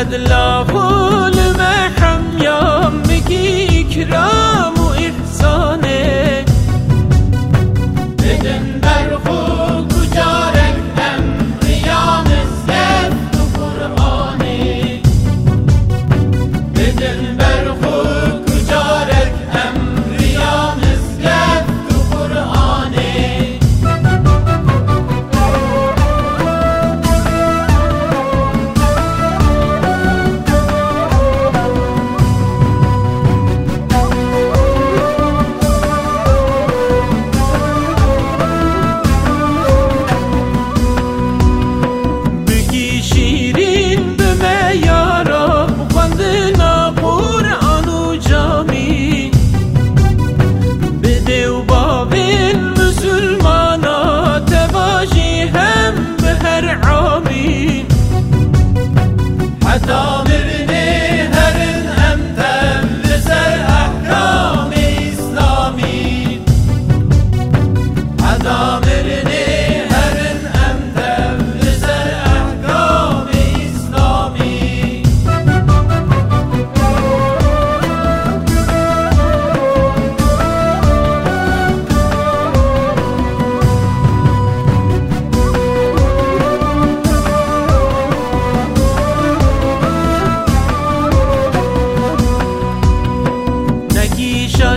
قد لابول محم یا میگی کرا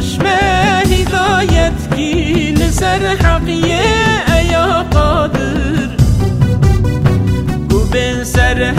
چشم هدایت کی لسر حقیه ایا قادر؟ گو بن سر